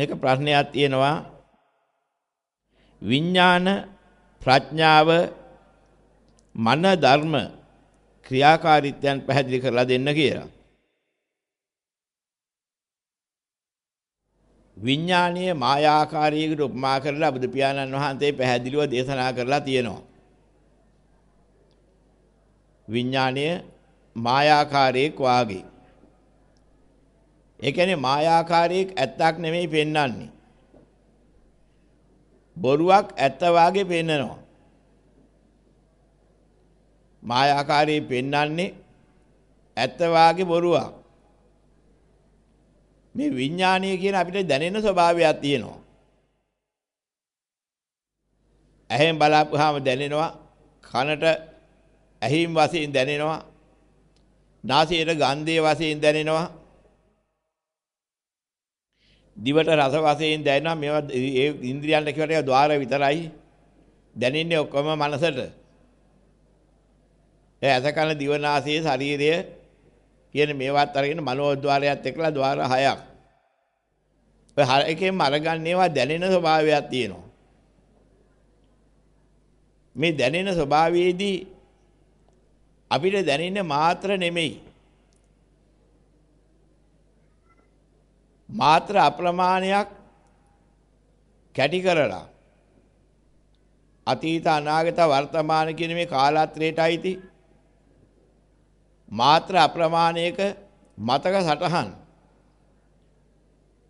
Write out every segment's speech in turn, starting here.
මේක ප්‍රශ්නයක් තියෙනවා විඥාන ප්‍රඥාව මන ධර්ම ක්‍රියාකාරීත්වයන් පැහැදිලි කරලා දෙන්න කියලා. විඥානීය මායාකාරීයකට උපමා කරලා බුදු පියාණන් වහන්සේ පැහැදිලිව දේශනා කරලා තියෙනවා. විඥානීය මායාකාරයක් වාගේ. ඒ කියන්නේ මායාකාරයක් ඇත්තක් නෙමෙයි පෙන්වන්නේ. බොරුවක් ඇත්ත වාගේ පෙන්නනවා. මායාකාරී පෙන්වන්නේ ඇත්ත වාගේ බොරුවක්. මේ විඥානීය කියන අපිට දැනෙන ස්වභාවයක් තියෙනවා. ඇහෙන් බලාපුවාම දැනෙනවා කනට ඇහිම් වශයෙන් දැනෙනවා නාසයට ගන්ධයේ වශයෙන් දැනෙනවා දිවට රස වශයෙන් දැනෙනවා. මේවා ඒ ඉන්ද්‍රියන්ට කියවට ඒක ద్వාර විතරයි දැනෙන්නේ ඔක්කොම මනසට. ඒ අසකන දිවනාසයේ ශරීරය කියන මේවත් අරගෙන මනෝද්්වාරයත් එක්කලා ద్వාර හයක්. ඔය හර එකෙන් අරගන්නේවා දැනෙන ස්වභාවයක් තියෙනවා. මේ දැනෙන ස්වභාවයේදී අපිට දැනෙන්නේ මාත්‍ර නෙමෙයි. මාත්‍ර අප්‍රමාණයක් කැටි කරලා අතීත අනාගත වර්තමාන කියන මේ කාලත්‍රයට අයිති මාත්‍ර අප්‍රමාණයක මතක සටහන්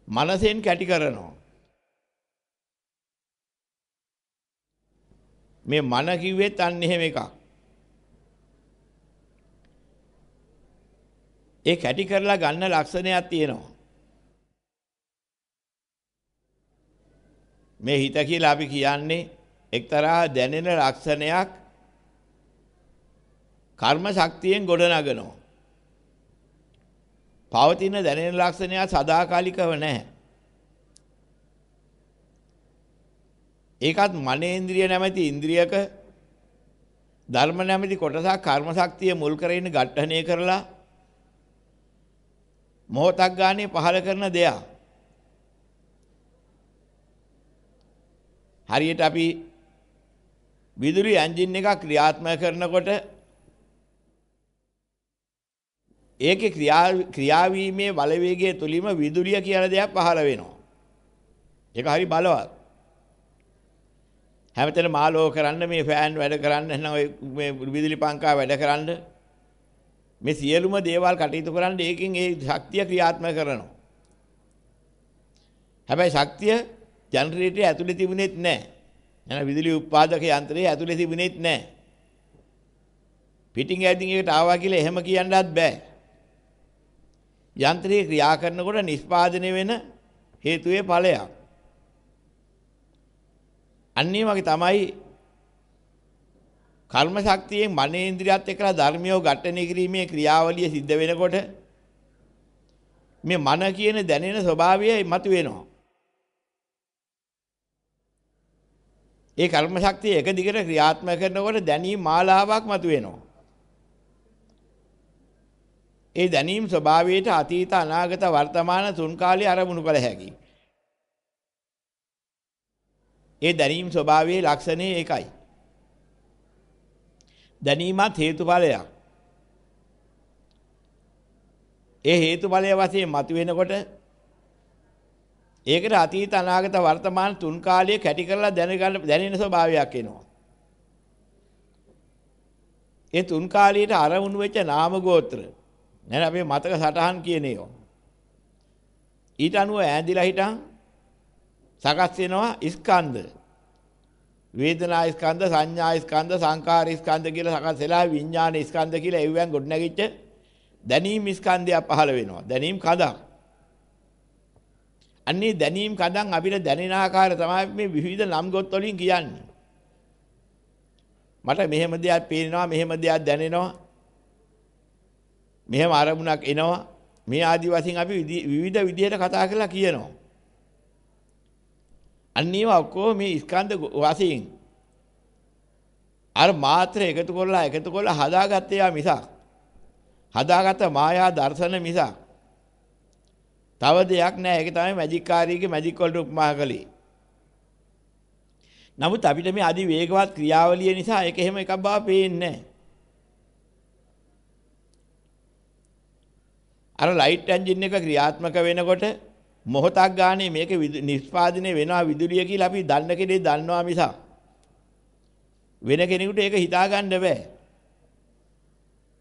මනසෙන් කැටි කරනවා. මේ මන කිව්වෙත් අන්න එහෙම එකක්. ඒ කැටි කරලා ගන්න ලක්ෂණයක් තියෙනවා. මේ හිත කියලා අපි කියන්නේ එක්තරා දැනෙන ලක්ෂණයක් කර්ම ශක්තියෙන් ගොඩනගනවා. පවතින දැනෙන ලක්ෂණය සදාකාලිකව නැහැ. ඒකත් මනේන්ද්‍රිය නැමැති ඉන්ද්‍රියක ධර්ම නැමැති කොටසක් කර්ම ශක්තිය මුල් කරගෙන ඝට්ටණය කරලා මොහොතක් ගානේ පහල කරන දෙයක්. හරියට අපි විදුලි එන්ජින් එකක් ක්‍රියාත්මක කරනකොට ඒකේ ක්‍රියා ක්‍රියාවීමේ බලවේගය තුලින්ම විදුලිය කියලා දෙයක් පහළ වෙනවා. ඒක හරි බලවත්. හැමතැනම ආලෝක කරන්න මේ ෆෑන් වැඩ කරන්න එහෙනම් මේ විදුලි පංකා වැඩ කරන්න මේ සියලුම දේවල් කටයුතු කරන්න ඒකෙන් ඒ ශක්තිය ක්‍රියාත්මක කරනවා. හැබැයි ශක්තිය ජනරේටරය ඇතුලේ තිබුණෙත් නැහැ. එන විදුලි උත්පාදක යන්ත්‍රයේ ඇතුලේ තිබුණෙත් නැහැ. පිටින් ඇදින් එකට ආවා කියලා එහෙම කියන්නත් බෑ. යන්ත්‍රයේ ක්‍රියා කරනකොට නිෂ්පාදනය වෙන හේතුවේ ඵලයක්. අන්නේ වගේ තමයි කර්ම ශක්තියෙන් මනේන්ද්‍රියත් එක්කලා ධර්මියෝ ඝට්ටණය කිරීමේ ක්‍රියාවලිය සිද්ධ වෙනකොට මේ මන කියන දැනෙන ස්වභාවය මතුවෙනවා. ඒ කර්ම ශක්තිය එක දිගට ක්‍රියාත්මක කරනකොට දැනීම් මාලාවක් මතුවෙනවා. ඒ දැනීම් ස්වභාවයට අතීත අනාගත වර්තමාන තුන් කාලේ අරමුණු කළ හැකියි. ඒ දැනීම් ස්වභාවයේ ලක්ෂණය ඒකයි. දැනීමත් හේතුඵලයක්. ඒ හේතුඵලය වශයෙන් මතුවෙනකොට ඒකට අතීත අනාගත වර්තමාන තුන් කාලයේ කැටි කරලා දැනගන්න දැනෙන ස්වභාවයක් එනවා. ඒ තුන් කාලයට අරමුණු වෙච්ච නාම ගෝත්‍ර නැත්නම් අපේ මතක සටහන් කියන ඒවා. ඊට අනුව ඈඳිලා හිටන් සකස් වෙනවා ස්කන්ධ. වේදනා ස්කන්ධ, සංඥා ස්කන්ධ, සංකාර ස්කන්ධ කියලා සකස් වෙලා විඥාන ස්කන්ධ කියලා එව්වෙන් ගොඩනැගිච්ච දැනීම් ස්කන්ධය පහළ වෙනවා. දැනීම් කඳක්. අන්නේ දැනීම් කඳන් අපිට දැනෙන ආකාරය තමයි මේ විවිධ නම් ගොත් වලින් කියන්නේ. මට මෙහෙම දෙයක් පේනවා, මෙහෙම දෙයක් දැනෙනවා. මෙහෙම අරමුණක් එනවා. මේ ආදි වශයෙන් අපි විවිධ විදිහට කතා කරලා කියනවා. අන්නේව ඔක්කොම මේ ස්කන්ධ වශයෙන් අර මාත්‍ර එකතු කරලා එකතු කරලා හදාගත්තේ යා මිසක් හදාගත්ත මායා දර්ශන මිසක් තව දෙයක් නෑ. ඒක තමයි මැජික් කාර්යයේ මැජික් වලට උපමා කළේ. නමුත් අපිට මේ අදි වේගවත් ක්‍රියාවලිය නිසා ඒක එහෙම එකක් බව පේන්නේ අර ලයිට් එන්ජින් එක ක්‍රියාත්මක වෙනකොට මොහොතක් ගානේ මේක නිෂ්පාදනය වෙනවා විදුලිය කියලා අපි දන්න කෙනෙක් දන්නවා මිසක් වෙන කෙනෙකුට ඒක හිතා ගන්න බෑ.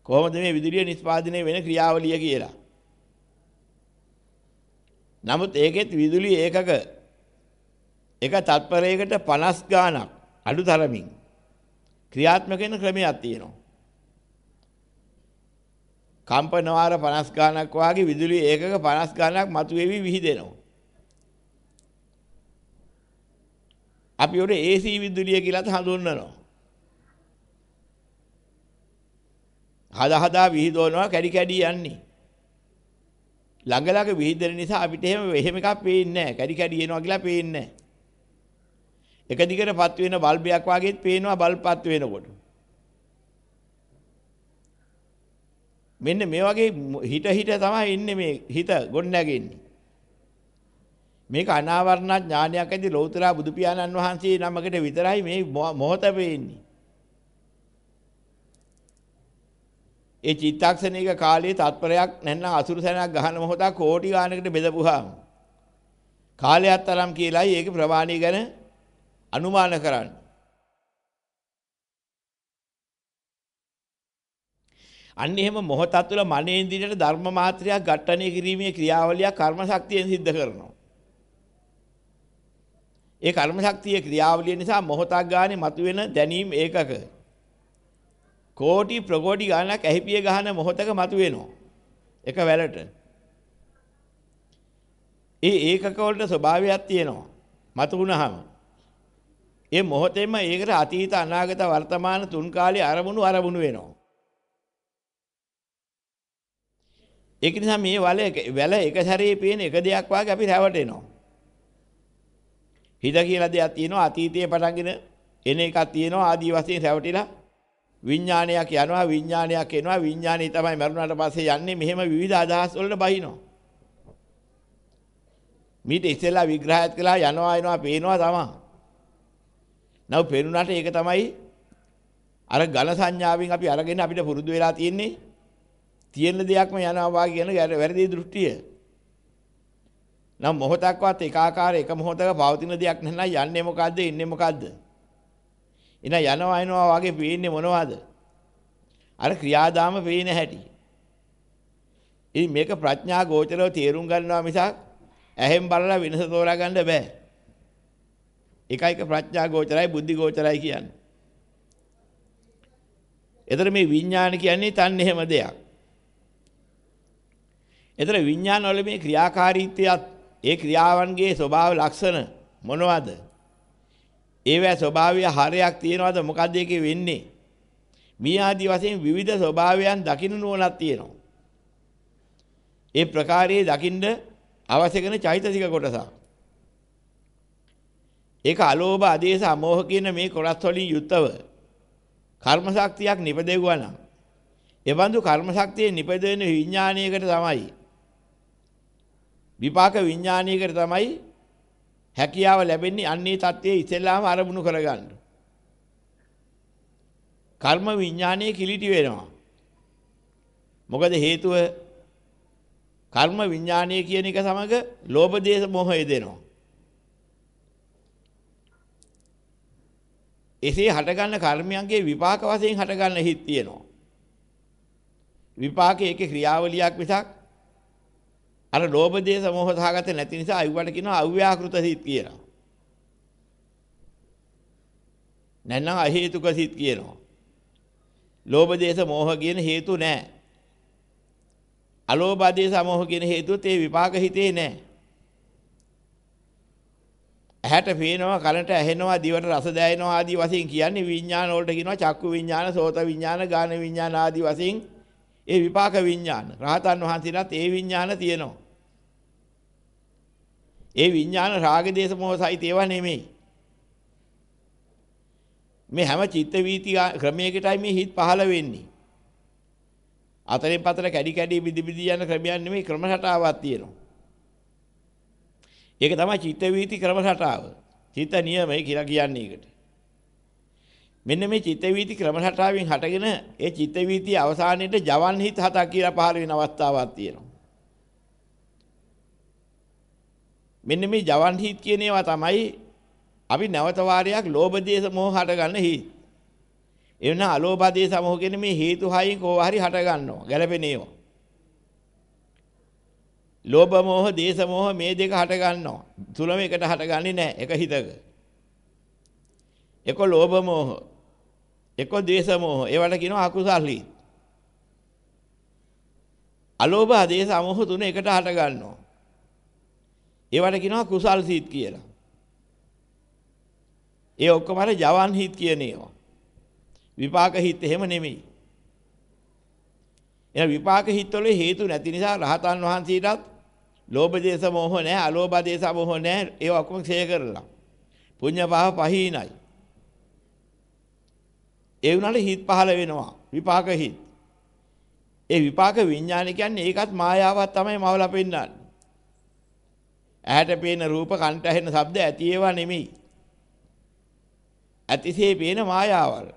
කොහොමද මේ විදුලිය නිෂ්පාදනය වෙන ක්‍රියාවලිය කියලා. නමුත් ඒකෙත් විදුලි ඒකක එක තත්පරයකට 50 ගාණක් අඩු තරමින් ක්‍රියාත්මක වෙන ක්‍රමයක් තියෙනවා. කම්පන වාර 50 ගාණක් වාගේ විදුලි ඒකක 50 ගාණක් මතුවේවි විහිදෙනවා. අපි උඩ AC විදුලිය කියලාත් හඳුන්වනවා. හදා හදා විහිදවනවා කැඩි කැඩි යන්නේ. ළඟ ළඟ විහිදෙන නිසා අපිට එහෙම එහෙම එකක් පේන්නේ නැහැ. කැඩි කැඩි එනවා කියලා පේන්නේ නැහැ. එක දිගට පත් වෙන බල්බයක් වගේත් පේනවා බල්බ් පත් වෙනකොට. මෙන්න මේ වගේ හිත හිත තමයි ඉන්නේ මේ හිත ගොඩනැගෙන්නේ. මේක අනාවරණ ඥානයක් ඇති ලෞතර බුදු පියාණන් වහන්සේ නමකට විතරයි මේ මොහොත පේන්නේ. ඒ චිත්තක්ෂණයක කාලයේ තත්පරයක් නැත්නම් අසුරු සැනක් ගහන මොහොතක් කෝටි ගානකට බෙදපුවාම කාලයක් තරම් කියලායි ඒකේ ප්‍රමාණය ගැන අනුමාන කරන්නේ. අන්න එහෙම මොහොතක් තුළ මනේන්ද්‍රියට ධර්ම මාත්‍රයක් ඝට්ටණය කිරීමේ ක්‍රියාවලිය කර්ම ශක්තියෙන් සිද්ධ කරනවා. ඒ කර්ම ශක්තියේ ක්‍රියාවලිය නිසා මොහොතක් ගානේ මතුවෙන දැනීම් ඒකක කෝටි ප්‍රකෝටි ගණනක් ඇහිපිය ගහන මොහොතක මතුවෙනවා. එක වැලට. ඒ ඒකක වලට ස්වභාවයක් තියෙනවා. මතු වුණාම ඒ මොහොතේම ඒකට අතීත අනාගත වර්තමාන තුන් කාලේ අරමුණු අරමුණු වෙනවා. ඒක නිසා මේ වල වැල එක සැරේ පේන එක දෙයක් වාගේ අපි රැවටෙනවා. හිත කියලා දෙයක් තියෙනවා අතීතයේ පටන්ගෙන එන එකක් තියෙනවා ආදී වශයෙන් රැවටිලා විඥානයක් යනවා විඥානයක් එනවා විඥානය තමයි මරුණාට පස්සේ යන්නේ මෙහෙම විවිධ අදහස් වලට බහිනවා. මීට ඉස්සෙල්ලා විග්‍රහයත් කළා යනවා එනවා පේනවා තමයි. නව පේනුණාට ඒක තමයි අර ඝන සංඥාවෙන් අපි අරගෙන අපිට පුරුදු වෙලා තියෙන්නේ තියෙන දෙයක්ම යනවා වාගේ කියන වැරදි දෘෂ්ටිය. නම් මොහොතක්වත් එකාකාර එක මොහොතක පවතින දෙයක් නැත්නම් යන්නේ මොකද්ද ඉන්නේ මොකද්ද? එන යනවා එනවා වාගේ පේන්නේ මොනවද? අර ක්‍රියාදාම පේන හැටි. ඉතින් මේක ප්‍රඥා ගෝචරව තේරුම් ගන්නවා මිසක් ඇහෙන් බලලා වෙනස තෝරා ගන්න බෑ. එක එක ප්‍රඥා ගෝචරයි බුද්ධි ගෝචරයි කියන්නේ. එතන මේ විඥාන කියන්නේ තන් එහෙම දෙයක්. එතන විඥාන වල මේ ක්‍රියාකාරීත්වයත් ඒ ක්‍රියාවන්ගේ ස්වභාව ලක්ෂණ මොනවද? ඒවැ ස්වභාවය හරයක් තියනවාද මොකද්ද ඒකේ වෙන්නේ? මේ ආදි වශයෙන් විවිධ ස්වභාවයන් දකින්න නුවණක් තියෙනවා. ඒ ප්‍රකාරයේ දකින්න අවශ්‍ය කරන චෛතසික කොටසක්. ඒක අලෝභ ආදේශ අමෝහ කියන මේ කොටස් වලින් යුක්තව කර්ම ශක්තියක් නිපදෙවුවා නම් එවන්දු කර්ම ශක්තිය නිපදෙන විඥානයකට තමයි විපාක විඥානයකට තමයි හැකියාව ලැබෙන්නේ අන්නේ தත්ත්වයේ ඉස්සෙල්ලාම අරමුණු කරගන්න. කර්ම විඥානයේ කිලිටි වෙනවා. මොකද හේතුව කර්ම විඥානයේ කියන එක සමග ලෝභ දේශ මොහය දෙනවා. එසේ හටගන්න කර්මයන්ගේ විපාක වශයෙන් හටගන්න හිත් තියෙනවා. විපාකයේ ඒකේ ක්‍රියාවලියක් මිසක් අර ලෝභ දේශ මොහ සහගත නැති නිසා අයුවට කියනවා අව්‍යාකෘත සිත් කියලා. නැත්නම් අහේතුක සිත් කියනවා. ලෝභ දේශ මොහ කියන හේතු නැහැ. අලෝභ දේශ මොහ කියන හේතුත් ඒ විපාක හිතේ නැහැ. ඇහැට පේනවා කනට ඇහෙනවා දිවට රස දැනෙනවා ආදී වශයෙන් කියන්නේ විඥාන වලට කියනවා චක්කු විඥාන සෝත විඥාන ගාන විඥාන ආදී වශයෙන් ඒ විපාක විඥාන. රහතන් වහන්සේලාත් ඒ විඥාන තියෙනවා. ඒ විඥාන රාග දේශ මොහ සහිත ඒවා නෙමෙයි. මේ හැම චිත්ත වීති ක්‍රමයකටයි මේ හිත් පහළ වෙන්නේ. අතරින් පතර කැඩි කැඩි බිදි බිදි යන ක්‍රමයක් නෙමෙයි ක්‍රම රටාවක් තියෙනවා. ඒක තමයි චිත්ත වීති ක්‍රම රටාව. චිත්ත නියමයි කියලා කියන්නේ ඒකට. මෙන්න මේ චිත්ත වීති ක්‍රම රටාවෙන් හටගෙන ඒ චිත්ත වීතිය අවසානයේට ජවන් හිත හතක් කියලා පහළ වෙන අවස්ථාවක් තියෙනවා. මෙන්න මේ ජවන් හිත කියන ඒවා තමයි අපි නැවත වාරයක් ලෝභ දේශ මොහ හට ගන්න හිත. එවන අලෝභ දේශ මොහ කියන මේ හේතු හයින් කෝව හරි හට ගන්නවා. ගැළපෙන ඒවා. ලෝභ මොහ දේශ මොහ මේ දෙක හට ගන්නවා. තුලම එකට හටගන්නේ නැහැ එක හිතක. එක ලෝභ මොහ එක දේශ මොහ ඒවට කියනවා අකුසල් හිත. අලෝභ දේශ මොහ තුන එකට හට ගන්නවා. ඒවට කියනවා කුසල් සිත් කියලා. ඒ ඔක්කොම අර ජවන් හිත් කියන ඒවා. විපාක හිත් එහෙම නෙමෙයි. එන විපාක හිත් වල හේතු නැති නිසා රහතන් වහන්සේටත් ලෝභ දේශ මොහ නැහැ, අලෝභ දේශ මොහ නැහැ. ඒව ඔක්කොම ක්ෂය කරලා. පුඤ්ඤ පාප පහිනයි. ඒ වුණාට හිත් පහළ වෙනවා. විපාක හිත්. ඒ විපාක විඥාන කියන්නේ ඒකත් මායාවක් තමයි මවලා පෙන්නන්නේ. ඇහැට පේන රූප, කන්ට ඇහෙන ශබ්ද ඇති ඒවා නෙමෙයි. ඇතිසේ පේන මායාවල්.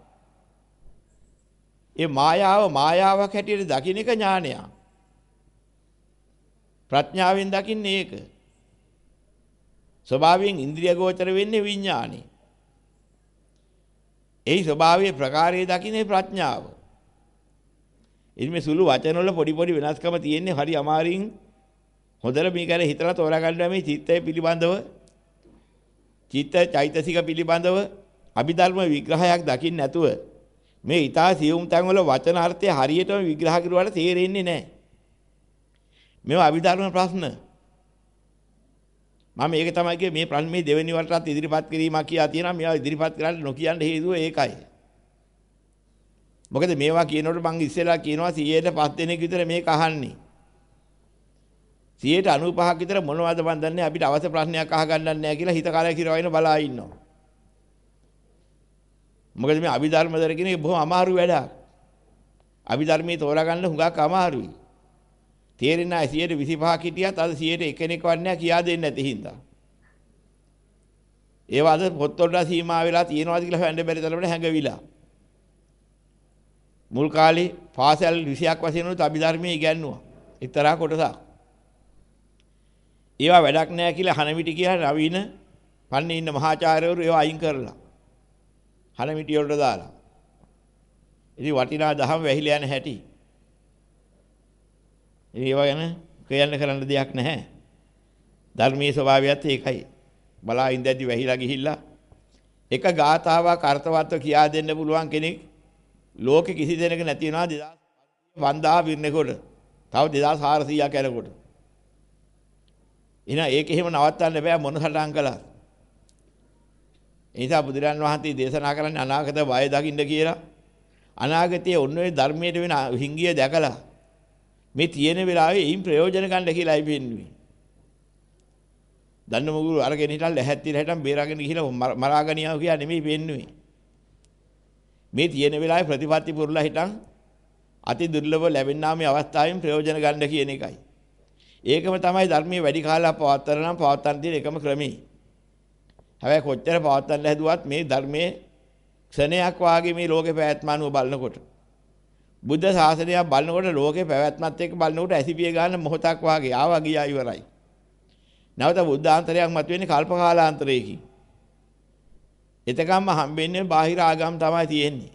ඒ මායාව මායාවක් හැටියට දකින්න එක ඥානයක්. ප්‍රඥාවෙන් දකින්නේ ඒක. ස්වභාවයෙන් ඉන්ද්‍රිය ගෝචර වෙන්නේ විඥානේ. එහි ස්වභාවයේ ප්‍රකාරයේ දකින්නේ ප්‍රඥාව. ඉතින් මේ සුළු වචන වල පොඩි පොඩි වෙනස්කම තියෙන්නේ හරි අමාරින් හොඳට මේක ගැන හිතලා තෝරා ගන්නවා මේ චිත්තය පිළිබඳව චිත්ත චෛතසික පිළිබඳව අභිධර්ම විග්‍රහයක් දකින්න නැතුව මේ ඊතා සියුම් තැන් වල වචන අර්ථය හරියටම විග්‍රහ කරුවාට තේරෙන්නේ නැහැ. මේවා අභිධර්ම ප්‍රශ්න. මම මේක තමයි කියේ මේ ප්‍රශ්න මේ දෙවෙනි වරටත් ඉදිරිපත් කිරීමක් කියලා තියෙනවා. මේවා ඉදිරිපත් කරන්න නොකියන්න හේතුව ඒකයි. මොකද මේවා කියනකොට මං ඉස්සෙල්ලා කියනවා 100ට 5 දෙනෙක් විතර මේක අහන්නේ. 95ක් විතර මොනවද මන් දන්නේ අපිට අවශ්‍ය ප්‍රශ්නයක් අහගන්නත් නැහැ කියලා හිත කාලය කිරවයින බලා ඉන්නවා. මොකද මේ අභිධර්ම දර කියන එක බොහොම අමාරු වැඩක්. අභිධර්මයේ තෝරාගන්න හුඟක් අමාරුයි. තේරෙන්නේ නැහැ 125ක් හිටියත් අද 100ට එකෙනෙක් වන්නේ කියා දෙන්නේ නැති හින්දා. ඒව අද පොත්වලට සීමා වෙලා තියෙනවාද කියලා හොයන්න බැරි තරමට හැඟවිලා. මුල් කාලේ පාසල් 20ක් වශයෙන් උත් අභිධර්මයේ ඉගැන්නුවා. එක්තරා කොටසක්. ඒවා වැඩක් නැහැ කියලා හනමිටි කියලා නවීන පන්නේ ඉන්න මහාචාර්යවරු ඒවා අයින් කරලා. හනමිටි වලට දාලා. ඉතින් වටිනා දහම් වැහිලා යන හැටි. ඒව ගැන කියන්න කරන්න දෙයක් නැහැ. ධර්මයේ ස්වභාවයත් ඒකයි. බලා ඉඳද්දි වැහිලා ගිහිල්ලා එක ගාතාවක් අර්ථවත්ව කියා දෙන්න පුළුවන් කෙනෙක් ලෝකෙ කිසි දෙයක නැති වෙනවා 2500 පිරෙනකොට. තව 2400ක් යනකොට. එහෙනම් ඒක එහෙම නවත්තන්න බෑ මොන සටහන් කළා. ඒ නිසා බුදුරන් වහන්සේ දේශනා කරන්නේ අනාගත බය දකින්න කියලා. අනාගතයේ ඔන්න ඔය ධර්මයට වෙන හිංගිය දැකලා මේ තියෙන වෙලාවේ එයින් ප්‍රයෝජන ගන්න කියලායි පෙන්වන්නේ. දන්න මුගුරු අරගෙන හිටන් ලැහැත්තිල හිටන් බේරාගෙන ගිහිලා මරාගෙන යනවා කියලා නෙමෙයි පෙන්වන්නේ. මේ තියෙන වෙලාවේ ප්‍රතිපත්ති පුරලා හිටන් අති දුර්ලභ ලැබෙනා මේ අවස්ථාවෙන් ප්‍රයෝජන ගන්න කියන එකයි. ඒකම තමයි ධර්මයේ වැඩි කාලයක් පවත්තර නම් පවත්තන්න තියෙන එකම ක්‍රමේ. හැබැයි කොච්චර පවත්තන්න හැදුවත් මේ ධර්මයේ ක්ෂණයක් වාගේ මේ ලෝකේ පැවැත්ම අනුව බලනකොට බුද්ධ ශාසනය බලනකොට ලෝකේ පැවැත්මත් එක්ක බලනකොට ඇසිපිය ගන්න මොහොතක් වාගේ ආවා ගියා ඉවරයි. නැවත බුද්ධාන්තරයක් මතුවෙන්නේ කල්ප කාලාන්තරයකින්. එතකම්ම හම්බෙන්නේ බාහිර ආගම් තමයි තියෙන්නේ.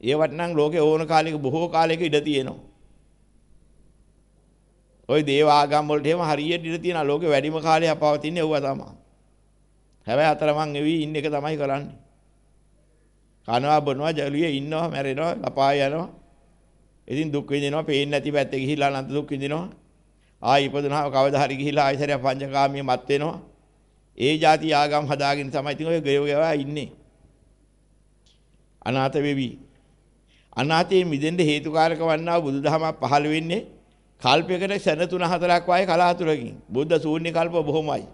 ඒවට නම් ලෝකේ ඕන කාලයක බොහෝ කාලයක ඉඩ තියෙනවා. ওই දේව ආගම් වලට එහෙම හරියට ඉඳ තියෙන ලෝකේ වැඩිම කාලේ අපවතින්නේ ඒව තමයි. හැබැයි අතර මං එවි ඉන්න එක තමයි කරන්නේ. කනවා බොනවා ජලියේ ඉන්නවා මැරෙනවා අපාය යනවා. ඉතින් දුක් විඳිනවා පේන්නේ නැති පැත්තේ ගිහිලා අනන්ත දුක් විඳිනවා. ආයි ඉපදුනහම කවදා හරි ගිහිලා ආයිසරය පංචකාමිය මත් වෙනවා. ඒ જાති ආගම් හදාගෙන තමයි ඉතින් ඔය ගේව ගවා ඉන්නේ. අනාථ වෙවි. අනාථයේ මිදෙන්න හේතුකාරක වන්නා වූ බුදුදහම පහළ වෙන්නේ කල්පයකට ක්ෂණ 3 4ක් වායේ කලාතුරකින්. බුද්ධ ශූන්‍ය කල්ප බොහොමයි.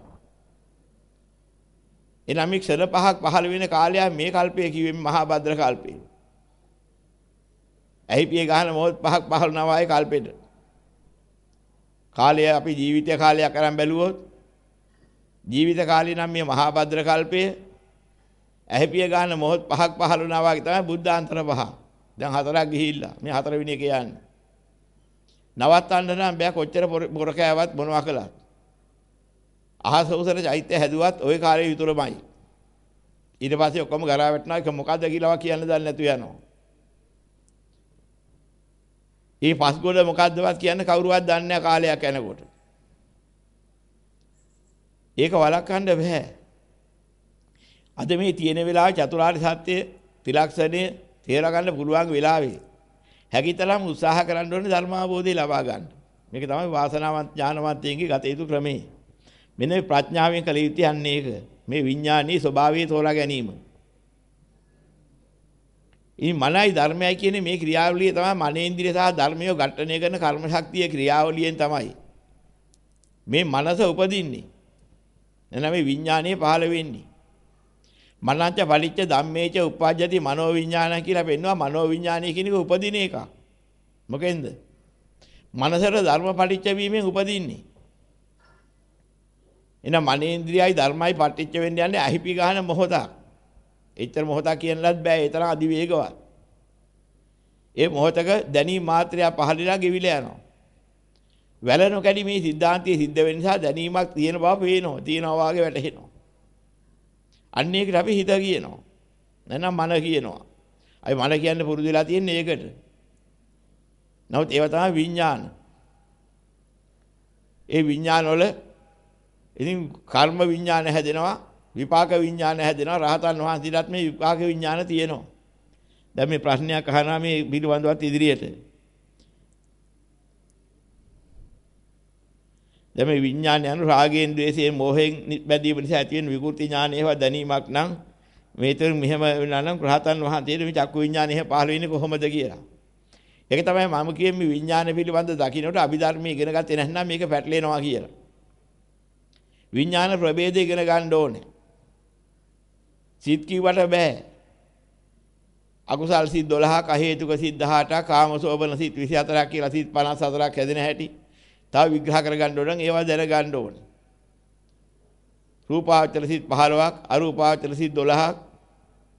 එනම් මේ ක්ෂණ පහක් පහළ වෙන කාලය මේ කල්පය කිව්වෙ මහා භද්‍ර කල්පය. ඇහිපිය ගහන මොහොත් පහක් පහළ නවායේ කල්පෙට. කාලය අපි ජීවිතය කාලයක් අරන් බැලුවොත් ජීවිත කාලේ නම් මේ මහා භද්‍ර කල්පය ඇහැපිය ගන්න මොහොත් පහක් පහළ වුණා වගේ තමයි බුද්ධාන්තර පහ. දැන් හතරක් ගිහිල්ලා මේ හතරවෙනි එක යන්නේ. නවත්තන්න නම් බෑ කොච්චර බොර කෑවත් මොනවා කළත්. අහස උසර චෛත්‍ය හැදුවත් ওই කාලේ විතරමයි. ඊට පස්සේ ඔක්කොම ගරා වැටෙනවා ඒක මොකද්ද කියලා කියන්න දන්නේ නැතු යනවා. මේ පස්ගොඩ මොකද්දවත් කියන්න කවුරුවත් දන්නේ නැහැ කාලයක් යනකොට. ඒක වළක්වන්න බෑ. අද මේ තියෙන වෙලාවේ චතුරාර්ය සත්‍ය ත්‍රිලක්ෂණය තේරා ගන්න පුළුවන් වෙලාවේ හැකිතරම් උත්සාහ කරන්න ඕනේ ධර්මාභෝධය ලබා ගන්න. මේක තමයි වාසනාවන්ත ඥානවන්තයින්ගේ ගත යුතු ක්‍රමය. මෙන්න මේ ප්‍රඥාවෙන් කළ යුතු යන්නේ ඒක. මේ විඥානීය ස්වභාවය තෝරා ගැනීම. ඉතින් මනයි ධර්මයයි කියන්නේ මේ ක්‍රියාවලිය තමයි මනේන්ද්‍රිය සහ ධර්මය ඝට්ටණය කරන කර්ම ශක්තිය ක්‍රියාවලියෙන් තමයි. මේ මනස උපදින්නේ. එනම් මේ විඥානීය පහළ වෙන්නේ. මනංච පලිච්ච ධම්මේච උපාජ්ජති මනෝ විඥාන කියලා පෙන්නවා මනෝ විඥානය කියන එක උපදින එක. මොකෙන්ද? මනසට ධර්ම පටිච්ච වීමෙන් උපදින්නේ. එහෙනම් මනේන්ද්‍රයයි ධර්මයි පටිච්ච වෙන්න යන්නේ අහිපි ගන්න මොහොතක්. එච්චර මොහොතක් කියන්නවත් බෑ ඒ තරම් අධි වේගවත්. ඒ මොහොතක දැනීම මාත්‍රය පහළලා ගෙවිලා යනවා. වැලනු කැඩි මේ සිද්ධාන්තයේ සිද්ධ වෙන නිසා දැනීමක් තියෙන බව පේනවා. තියෙනවා වාගේ වැටහෙනවා. අන්න ඒකට අපි හිත කියනවා. නැත්නම් මන කියනවා. අයි මන කියන්නේ පුරුදු වෙලා තියෙන්නේ ඒකට. නමුත් ඒව තමයි විඥාන. ඒ විඥාන වල ඉතින් කර්ම විඥාන හැදෙනවා විපාක විඥාන හැදෙනවා රහතන් වහන්සේලාත් මේ විපාක විඥාන තියෙනවා. දැන් මේ ප්‍රශ්නයක් අහනවා මේ පිළිබඳවත් ඉදිරියට. දැන් මේ විඥානය අනු රාගයෙන් ද්වේෂයෙන් මෝහයෙන් බැඳීම නිසා ඇති වෙන විකෘති ඥානය ඒවා දැනීමක් නම් මේතර මෙහෙම වෙනා නම් රහතන් වහන්සේට මේ චක්කු විඥානය එහෙම පහළ වෙන්නේ කොහොමද කියලා. ඒක තමයි මම කියන්නේ මේ විඥාන පිළිබඳ දකින්නට අභිධර්මයේ ඉගෙන ගත්තේ නැත්නම් මේක පැටලෙනවා කියලා. විඥාන ප්‍රභේද ඉගෙන ගන්න ඕනේ. සිත් කිව්වට බෑ. අකුසල් සිත් 12ක් අහේතුක සිත් 18ක් කාමසෝබන සිත් 24ක් කියලා සිත් 54ක් හැදෙන හැටි. තව විග්‍රහ කරගන්න ඕන නම් ඒවා දැනගන්න ඕනේ. රූපාවචර සිත් 15ක්, අරූපාවචර සිත් 12ක්,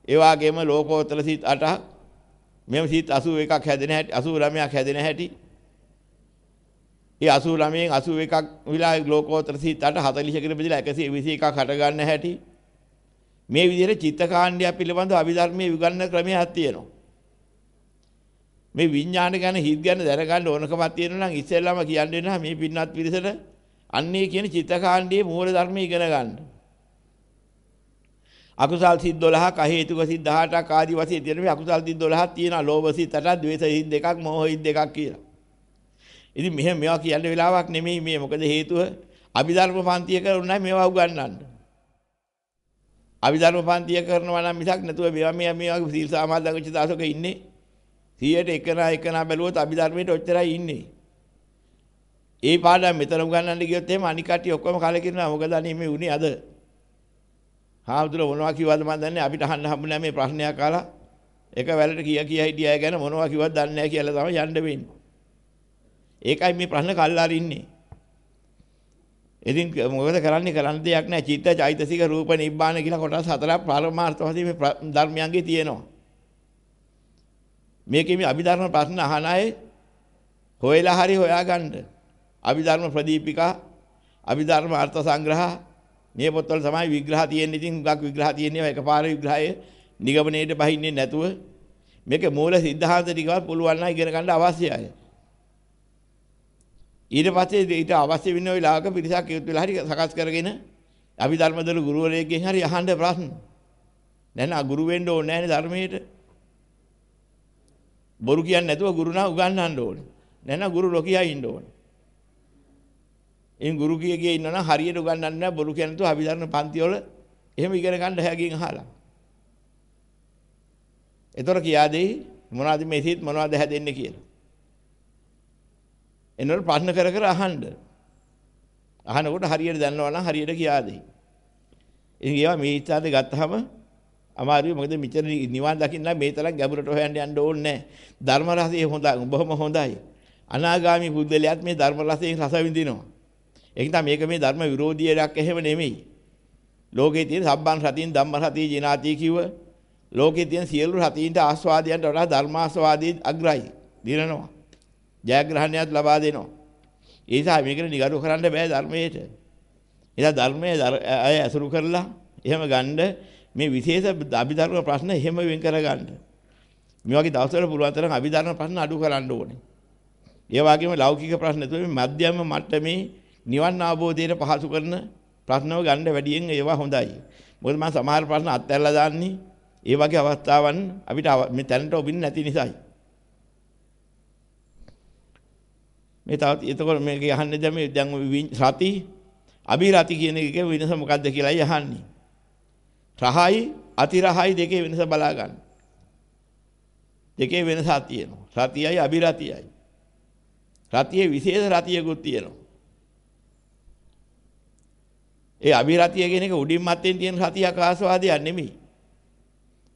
ඒ වගේම ලෝකෝත්තර සිත් 8ක්, මෙම සිත් 81ක් හැදෙන හැටි, 89ක් හැදෙන හැටි. ඒ 89න් 81ක් විලා ලෝකෝත්තර සිත් 8 40කට බෙදලා 121ක් හට ගන්න හැටි. මේ විදිහට චිත්තකාණ්ඩය පිළිබඳව අභිධර්මයේ විගණන ක්‍රමයක් තියෙනවා. මේ විඥාන ගැන හිත් ගැන දැනගන්න ඕනකමක් තියෙනවා නම් ඉස්සෙල්ලාම කියන්න වෙනවා මේ පින්නත් පිරිසට අන්නේ කියන චිත්තකාණ්ඩයේ මූල ධර්ම ඉගෙන ගන්න. අකුසල් සිත් 12ක් අහේතුක සිත් 18ක් ආදි වශයෙන් තියෙන මේ අකුසල් සිත් 12ක් තියෙනවා ලෝභ සිත් 8ක් ද්වේෂ සිත් දෙකක් මෝහ සිත් දෙකක් කියලා. ඉතින් මෙහෙම මේවා කියන්න වෙලාවක් නෙමෙයි මේ මොකද හේතුව අභිධර්ම පන්තිය කරුණා මේවා උගන්වන්න. අභිධර්ම පන්තිය කරනවා නම් මිසක් නැතුව මේවා මේ මේ සීල් සමාදන් වෙච්ච දාසක ඉන්නේ 100ට එකනා එකනා බැලුවොත් අභිධර්මයට ඔච්චරයි ඉන්නේ. ඒ පාඩම් මෙතන උගන්වන්න ගියොත් එහෙම අනික් කට්ටිය ඔක්කොම කලකිරෙනවා. මොකද අනේ මේ උනේ අද. හාමුදුර මොනවා කිව්වද මන් දන්නේ අපිට අහන්න හම්බුනේ මේ ප්‍රශ්නයක් අහලා එක වැලට කිය කිය හිටියා ගැන මොනවා කිව්වද දන්නේ නැහැ කියලා තමයි යන්න වෙන්නේ. ඒකයි මේ ප්‍රශ්න කල්ලාරි ඉන්නේ. ඉතින් මොකද කරන්නේ කරන්න දෙයක් නැහැ. චිත්ත චෛතසික රූප නිබ්බාන කියලා කොටස් හතරක් පරමාර්ථ වශයෙන් මේ ධර්මයන්ගේ තියෙනවා. මේකේ මේ අභිධර්ම ප්‍රශ්න අහන අය හොයලා හරි හොයාගන්න. අභිධර්ම ප්‍රදීපිකා, අභිධර්ම අර්ථ සංග්‍රහ මේ පොත්වල තමයි විග්‍රහ තියෙන්නේ. ඉතින් හුඟක් විග්‍රහ තියෙන්නේ එකපාර විග්‍රහය නිගමනයේට බහින්නේ නැතුව මේක මූල සිද්ධාන්ත ටිකවත් පුළුවන් නම් ඉගෙන ගන්න අවශ්‍යයි. ඊට පස්සේ ඊට අවශ්‍ය වෙන වෙලාවක පිරිසක් එකතු වෙලා හරි සකස් කරගෙන අභිධර්මදල ගුරුවරයෙක්ගෙන් හරි අහන්න ප්‍රශ්න. නැත්නම් ගුරු වෙන්න ඕනේ නැහැ නේ ධර්මයේට. බොරු කියන්නේ නැතුව ගුරුනා උගන්වන්න ඕනේ. නැත්නම් ගුරු ලොකියා ඉන්න ඕනේ. ඉන් ගුරු කිය කිය ඉන්නනම් හරියට උගන්වන්න නැහැ බොරු කියන්නේ නැතුව අභිධර්ම පන්ති වල එහෙම ඉගෙන ගන්න හැකියෙන් අහලා. ඒතර කියා දෙයි මොනවද මේ සිත් මොනවද හැදෙන්නේ කියලා. එනවල ප්‍රශ්න කර කර අහන්න. අහනකොට හරියට දන්නවා නම් හරියට කියා දෙයි. ඉතින් ඒවා මේ ඉස්සාවේ ගත්තාම අමාරුයි මොකද මෙතන නිවන් දකින්න මේ තරම් ගැඹුරට හොයන්න යන්න ඕනේ නැහැ. ධර්ම රසය හොඳයි, බොහොම හොඳයි. අනාගාමි පුද්ගලයාත් මේ ධර්ම රසයෙන් රස විඳිනවා. ඒක නිසා මේක මේ ධර්ම විරෝධී එකක් එහෙම නෙමෙයි. ලෝකේ තියෙන සබ්බන් සතියින් ධම්ම සතිය ජිනාති කිව්ව ලෝකේ තියෙන සියලු සතියින්ට ආස්වාදයන්ට වඩා ධර්මාස්වාදී අග්‍රයි දිනනවා ජයග්‍රහණයක් ලබා දෙනවා ඒ නිසා මේකට නිගරු කරන්න බෑ ධර්මයේට එදා ධර්මයේ අය අසුරු කරලා එහෙම ගන්න මේ විශේෂ අභිධර්ම ප්‍රශ්න එහෙම වෙන් කරගන්න මේ වගේ දවස්වල පුළුවන් තරම් අභිධර්ම ප්‍රශ්න අඩු කරන්න ඕනේ ඒ වගේම ලෞකික ප්‍රශ්න තුනේ මධ්‍යම මට්ටමේ නිවන් අවබෝධයට පහසු කරන ප්‍රශ්නව ගන්න වැඩියෙන් ඒවා හොඳයි. මොකද මම සමහර ප්‍රශ්න අත්හැරලා දාන්නේ ඒ වගේ අවස්ථාවන් අපිට මේ තැනට ඔබින් නැති නිසායි. මේ තවත් එතකොට මේක අහන්නේ දැන් මේ දැන් රති අභිරති කියන එකේ වෙනස මොකක්ද කියලායි අහන්නේ. රහයි අතිරහයි දෙකේ වෙනස බලා ගන්න. දෙකේ වෙනසක් තියෙනවා. රතියයි අභිරතියයි. රතියේ විශේෂ රතියකුත් තියෙනවා. ඒ අභිරතිය කියන එක උඩින් මත්තෙන් තියෙන රතියක් ආස්වාදයක් නෙමෙයි.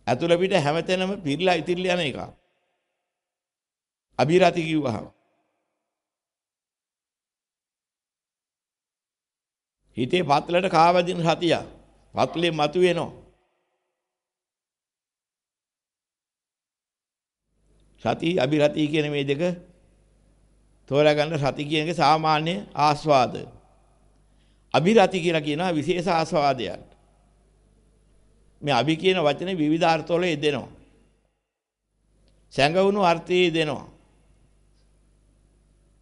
අතුල පිට හැමතැනම පිරලා ඉතිරිලා යන එක. අභිරති කිව්වහම හිතේ පත්ලට කාවදින සතිය. පත්ලේ මතු වෙනවා. සති අභිරති කියන මේ දෙක තෝරා ගන්න සති කියන එක සාමාන්‍ය ආස්වාද. අභිරති කියලා කියනවා විශේෂ ආස්වාදයක්. මේ අභි කියන වචනේ විවිධ අර්ථවල යෙදෙනවා. සැඟවුණු අර්ථයේ දෙනවා.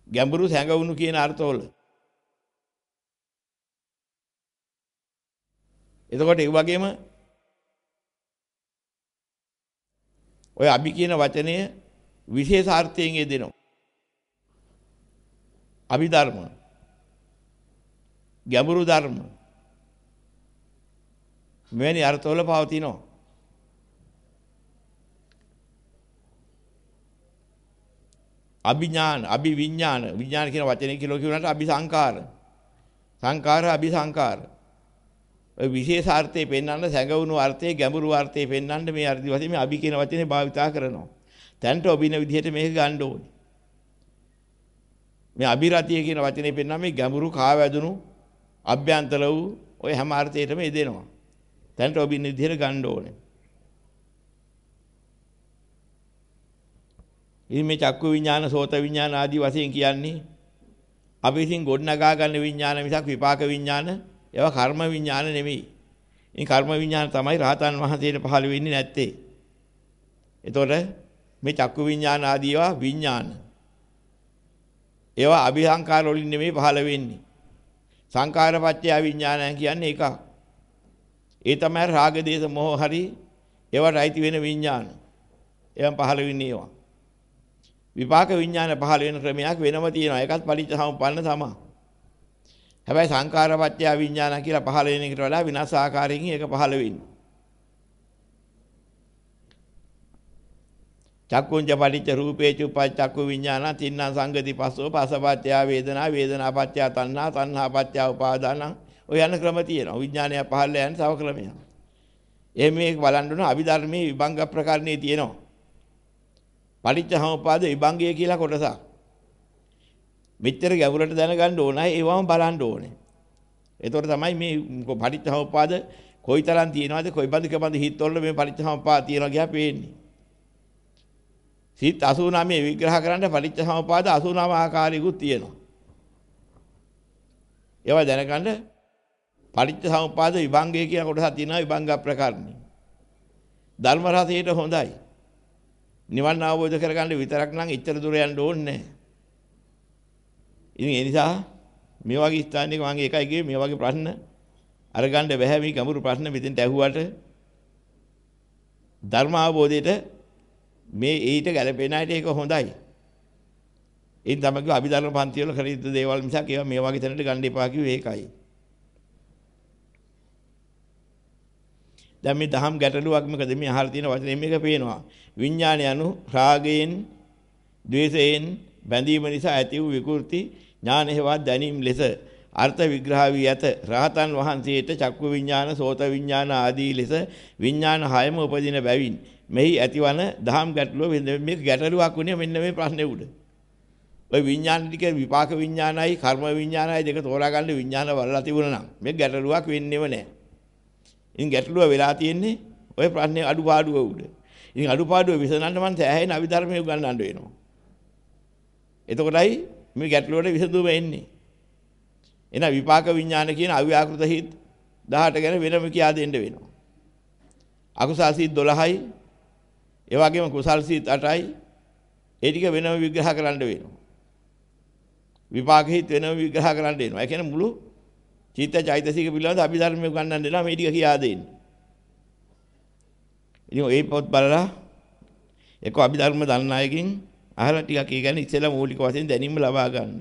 ගැඹුරු සැඟවුණු කියන අර්ථවල. එතකොට ඒ වගේම ඔය අභි කියන වචනය විශේෂ අර්ථයෙන් යෙදෙනවා. අභිධර්ම ගැඹුරු ධර්ම. මෙවැනි අර්ථවල පවතිනවා. අභිඥාන අභිවිඥාන විඥාන කියන වචනේ කියලා කියනකට අභිසංකාර. සංකාර අභිසංකාර. ඔය විශේෂ අර්ථේ පෙන්වන්න සැඟවුණු අර්ථේ ගැඹුරු අර්ථේ පෙන්වන්න මේ අර්ථي වශයෙන් මේ අභි කියන වචනේ භාවිතා කරනවා. තැන්ට ඔබින විදිහට මේක ගන්න ඕනේ. මේ අභිරතිය කියන වචනේ පෙන්වන මේ ගැඹුරු කාවැදුණු අභ්‍යන්තර වූ ඔය හැම අර්ථයකටම යෙදෙනවා. තැන්ට ඔබින විදිහට ගන්න ඕනේ. ඉතින් මේ චක්කු විඥාන, සෝත විඥාන ආදී වශයෙන් කියන්නේ අපි විසින් ගොඩනගා ගන්න විඥාන මිසක් විපාක විඥාන ඒවා කර්ම විඥාන නෙමෙයි. ඉතින් කර්ම විඥාන තමයි රහතන් වහන්සේට පහළ වෙන්නේ නැත්තේ. එතකොට මේ චක්කු විඥාන ආදී ඒවා විඥාන. ඒවා අභිසංකාර වලින් නෙමෙයි පහළ වෙන්නේ. සංකාරපත්‍ය විඥානය කියන්නේ එකක්. ඒ තමයි රාග දේශ මොහ හරි ඒවට අයිති වෙන විඥාන. ඒවා පහළ වෙන්නේ ඒවා. විපාක විඥාන පහළ වෙන ක්‍රමයක් වෙනම තියෙනවා. ඒකත් පටිච්චසමුප්පන්න තමයි. හැබැයි සංකාරපත්‍ය විඥාන කියලා පහළ වෙන එකට වඩා විනාශ ආකාරයෙන් ඒක පහළ වෙන්නේ. චක්කුංජ පටිච්ච රූපේච උපච්චක්කු විඥාන තින්න සංගති පස්සෝ පසපත්‍ය වේදනා වේදනාපත්‍ය තණ්හා තණ්හාපත්‍ය උපාදාන. ඔය යන ක්‍රම තියෙනවා. විඥානය පහළ යන තව ක්‍රමයක්. එහෙම මේක බලන්න ඕන අභිධර්මයේ විභංග ප්‍රකරණේ තියෙනවා. පටිච්ච සමුපාද විභංගය කියලා කොටසක්. මෙච්චර ගැඹුරට දැනගන්න ඕන ඒවම බලන්න ඕනේ එතකොට තමයි මේ පටිච්ච සමුපාද කොයිතරම් තියෙනවද කොයි බඳ කබඳ හිතවල මේ පටිච්ච සමුපාද තියෙනවා කියලා පේන්නේ සිත් 89 විග්‍රහ කරන්න පටිච්ච සමුපාද 89 ආකාරයකුත් තියෙනවා. ඒවා දැනගන්න පටිච්ච සමුපාද විභංගය කියන කොටසක් තියෙනවා විභංග ප්‍රකරණي. ධර්ම රසයට හොඳයි. නිවන් අවබෝධ කරගන්න විතරක් නම් ඉතර දුර යන්න ඕනේ නැහැ. ඉතින් ඒ නිසා මේ වගේ ස්ථානයක මම එකයි කිව්වේ මේ වගේ ප්‍රශ්න අරගන්න බැහැ මේ ගැඹුරු ප්‍රශ්න මෙතෙන්ට ඇහුවට ධර්ම අවබෝධයට මේ ඊට ගැළපෙන අයට ඒක හොඳයි. ඒ තමයි කිව්ව අභිධර්ම පන්ති වල කළ යුතු දේවල් මිසක් ඒවා මේ වගේ තැනට ගන්න එපා කිව්වේ ඒකයි. දැන් මේ දහම් ගැටලුවක් මොකද මේ අහලා තියෙන වචනේ මේක පේනවා. විඥානය anu රාගයෙන්, ද්වේෂයෙන් බැඳීම නිසා ඇති වූ විකෘති ඥාන හේවත් දැනීම ලෙස අර්ථ විග්‍රහ වී ඇත. රහතන් වහන්සේට චක්කු විඥාන, සෝත විඥාන ආදී ලෙස විඥාන හයම උපදින බැවින් මෙහි ඇතිවන දහම් ගැටලුව මේක ගැටලුවක් වුණේ මෙන්න මේ ප්‍රශ්නේ උඩ. ඔය විඥාන ටික විපාක විඥානයි කර්ම විඥානයි දෙක තෝරා ගන්න විඥාන වලලා තිබුණා නම් මේක ගැටලුවක් වෙන්නේම නැහැ. ඉතින් ගැටලුව වෙලා තියෙන්නේ ඔය ප්‍රශ්නේ අඩුපාඩුව උඩ. ඉතින් අඩුපාඩුව විසඳන්න මම සෑහෙන අභිධර්මයේ උගන්වන්න වෙනවා. එතකොටයි මේ ගැටලුවට විසඳුම එන්නේ. එන විපාක විඥාන කියන අව්‍යාකෘත හිත් 18 ගැන වෙනම කියා දෙන්න වෙනවා. අකුසල් සිත් 12යි. ඒ වගේම කුසල් සිත් 8යි. ඒ ටික වෙනම විග්‍රහ කරන්න වෙනවා. විපාක හිත් වෙනම විග්‍රහ කරන්න වෙනවා. ඒ කියන්නේ මුළු චිත්ත චෛතසික පිළිබඳ අභිධර්මයේ උගන්වන්න දෙනවා මේ ටික කියා දෙන්නේ. ඉතින් ඒ පොත් බලලා එක්ක අභිධර්ම දන්න අයකින් අහලා ටිකක් ඒ කියන්නේ ඉස්සෙල්ලා මූලික වශයෙන් දැනීම ලබා ගන්න.